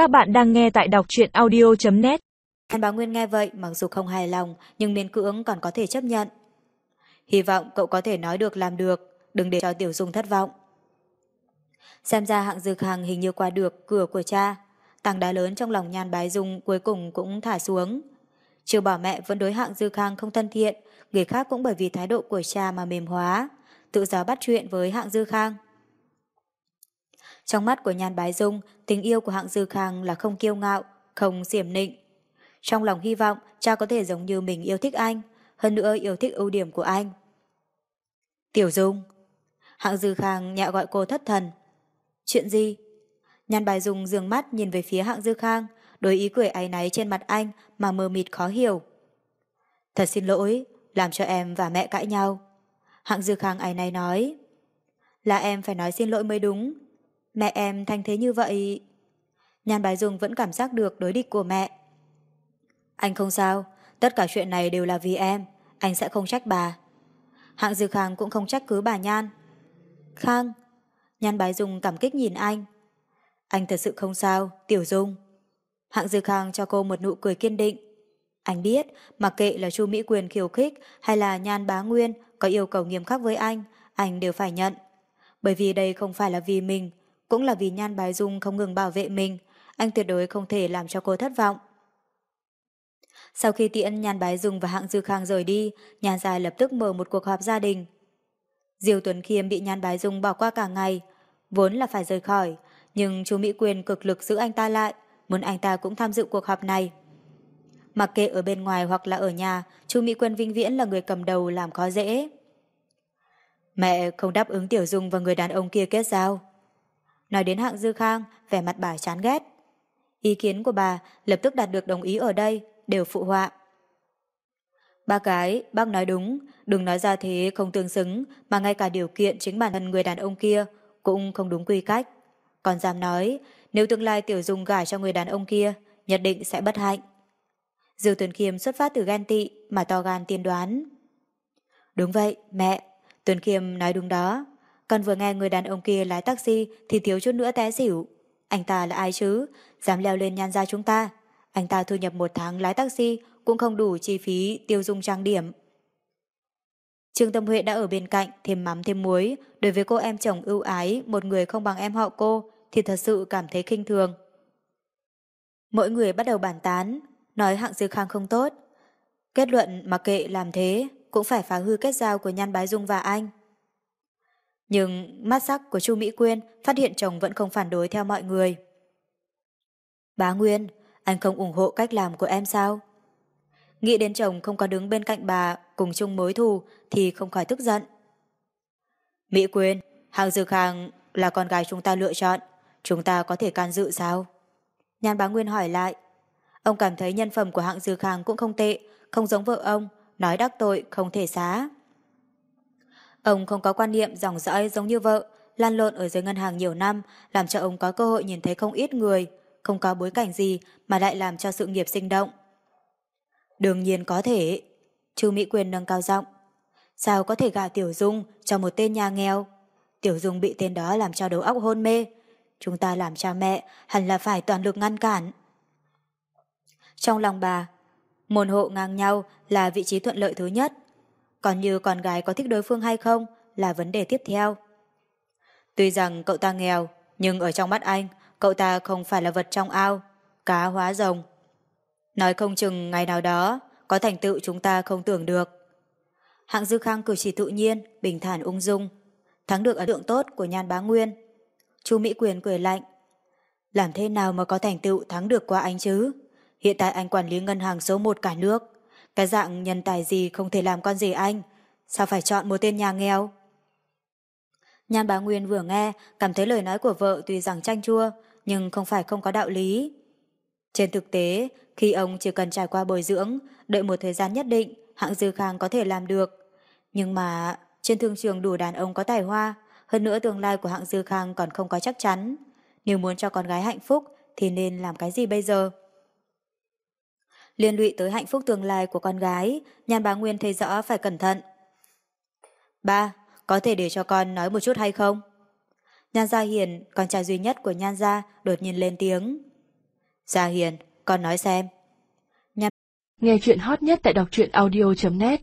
Các bạn đang nghe tại đọc truyện audio.net Hàn bá Nguyên nghe vậy mặc dù không hài lòng nhưng miễn cưỡng còn có thể chấp nhận. Hy vọng cậu có thể nói được làm được, đừng để cho Tiểu Dung thất vọng. Xem ra hạng dược hàng hình như qua được cửa của cha, tảng đá lớn trong lòng nhan bái dung cuối cùng cũng thả xuống. chiều bảo mẹ vẫn đối hạng dư khang không thân thiện, người khác cũng bởi vì thái độ của cha mà mềm hóa, tự giáo bắt chuyện với hạng dư khang. Trong mắt của nhan bái dung, tình yêu của hạng dư khang là không kiêu ngạo, không xiểm nịnh. Trong lòng hy vọng cha có thể giống như mình yêu thích anh, hơn nữa yêu thích ưu điểm của anh. Tiểu Dung Hạng dư khang nhẹ gọi cô thất thần. Chuyện gì? Nhan bài dung dường mắt nhìn về phía hạng dư khang, đối ý cười áy náy trên mặt anh mà mờ mịt khó hiểu. Thật xin lỗi, làm cho em và mẹ cãi nhau. Hạng dư khang ấy náy nói. Là em phải nói xin lỗi mới đúng. Mẹ em thanh thế như vậy... Nhan bài dung vẫn cảm giác được đối địch của mẹ. Anh không sao, tất cả chuyện này đều là vì em, anh sẽ không trách bà. Hạng dư khang cũng không trách cứ bà Nhan. Khang, Nhan bái dung cảm kích nhìn anh. Anh thật sự không sao, Tiểu Dung. Hạng Dư Khang cho cô một nụ cười kiên định. Anh biết, mặc kệ là Chu Mỹ Quyền khiêu khích hay là Nhan Bá Nguyên có yêu cầu nghiêm khắc với anh, anh đều phải nhận. Bởi vì đây không phải là vì mình, cũng là vì Nhan Bái Dung không ngừng bảo vệ mình, anh tuyệt đối không thể làm cho cô thất vọng. Sau khi tiễn Nhan Bái Dung và Hạng Dư Khang rời đi, Nhan Dài lập tức mở một cuộc họp gia đình. Diêu Tuấn Khiêm bị Nhan Bái Dung bỏ qua cả ngày, vốn là phải rời khỏi, nhưng chú Mỹ Quyền cực lực giữ anh ta lại, muốn anh ta cũng tham dự cuộc họp này. Mặc kệ ở bên ngoài hoặc là ở nhà, chú Mỹ quyền vinh viễn là người cầm đầu làm khó dễ. Mẹ không đáp ứng Tiểu Dung và người đàn ông kia kết giao. Nói đến hạng Dư Khang, vẻ mặt bà chán ghét. Ý kiến của bà lập tức đạt được đồng ý ở đây, đều phụ họa. Ba cái, bác nói đúng, đừng nói ra thế không tương xứng, mà ngay cả điều kiện chính bản thân người đàn ông kia cũng không đúng quy cách. Còn dám nói, nếu tương lai Tiểu Dung gả cho người đàn ông kia, nhất định sẽ bất hạnh. Dư Tuấn Khiêm xuất phát từ ghen tị mà to gan tiên đoán. Đúng vậy, mẹ, Tuấn Khiêm nói đúng đó còn vừa nghe người đàn ông kia lái taxi thì thiếu chút nữa té xỉu. Anh ta là ai chứ? Dám leo lên nhan ra chúng ta. Anh ta thu nhập một tháng lái taxi cũng không đủ chi phí tiêu dùng trang điểm. Trương Tâm Huệ đã ở bên cạnh thêm mắm thêm muối, đối với cô em chồng ưu ái, một người không bằng em họ cô, thì thật sự cảm thấy khinh thường. Mỗi người bắt đầu bàn tán, nói hạng dư khang không tốt. Kết luận mà kệ làm thế, cũng phải phá hư kết giao của Nhan Bái Dung và anh. Nhưng mắt sắc của Chu Mỹ Quyên phát hiện chồng vẫn không phản đối theo mọi người. Bá Nguyên, anh không ủng hộ cách làm của em sao? Nghĩ đến chồng không có đứng bên cạnh bà cùng chung mối thù thì không khỏi tức giận. Mỹ Quyên, Hàng Dư Khang là con gái chúng ta lựa chọn, chúng ta có thể can dự sao? Nhan bá Nguyên hỏi lại. Ông cảm thấy nhân phẩm của hạng Dư Khang cũng không tệ, không giống vợ ông, nói đắc tội không thể xá. Ông không có quan niệm dòng dõi giống như vợ, lan lộn ở dưới ngân hàng nhiều năm, làm cho ông có cơ hội nhìn thấy không ít người, không có bối cảnh gì mà lại làm cho sự nghiệp sinh động. Đương nhiên có thể. Chu Mỹ Quyền nâng cao giọng. Sao có thể gả Tiểu Dung cho một tên nhà nghèo? Tiểu Dung bị tên đó làm cho đầu óc hôn mê. Chúng ta làm cha mẹ hẳn là phải toàn lực ngăn cản. Trong lòng bà, môn hộ ngang nhau là vị trí thuận lợi thứ nhất. Còn như con gái có thích đối phương hay không là vấn đề tiếp theo. Tuy rằng cậu ta nghèo, nhưng ở trong mắt anh, cậu ta không phải là vật trong ao, cá hóa rồng. Nói không chừng ngày nào đó có thành tựu chúng ta không tưởng được. Hạng Dư Khang cử chỉ tự nhiên, bình thản ung dung, thắng được ấn tượng tốt của Nhan Bá Nguyên. Chu Mỹ Quyền cười lạnh. Làm thế nào mà có thành tựu thắng được qua anh chứ? Hiện tại anh quản lý ngân hàng số 1 cả nước. Cái dạng nhân tài gì không thể làm con gì anh? Sao phải chọn một tên nhà nghèo? Nhan Bá Nguyên vừa nghe, cảm thấy lời nói của vợ tuy rằng chanh chua, nhưng không phải không có đạo lý. Trên thực tế, khi ông chỉ cần trải qua bồi dưỡng, đợi một thời gian nhất định, hạng dư khang có thể làm được. Nhưng mà trên thương trường đủ đàn ông có tài hoa, hơn nữa tương lai của hạng dư khang còn không có chắc chắn. Nếu muốn cho con gái hạnh phúc thì nên làm cái gì bây giờ? Liên lụy tới hạnh phúc tương lai của con gái, nhan bá Nguyên thấy rõ phải cẩn thận. Ba, có thể để cho con nói một chút hay không? Nhan Gia Hiền, con trai duy nhất của Nhan Gia, đột nhiên lên tiếng. Gia Hiền, con nói xem. Nghe chuyện hot nhất tại đọc truyện audio.net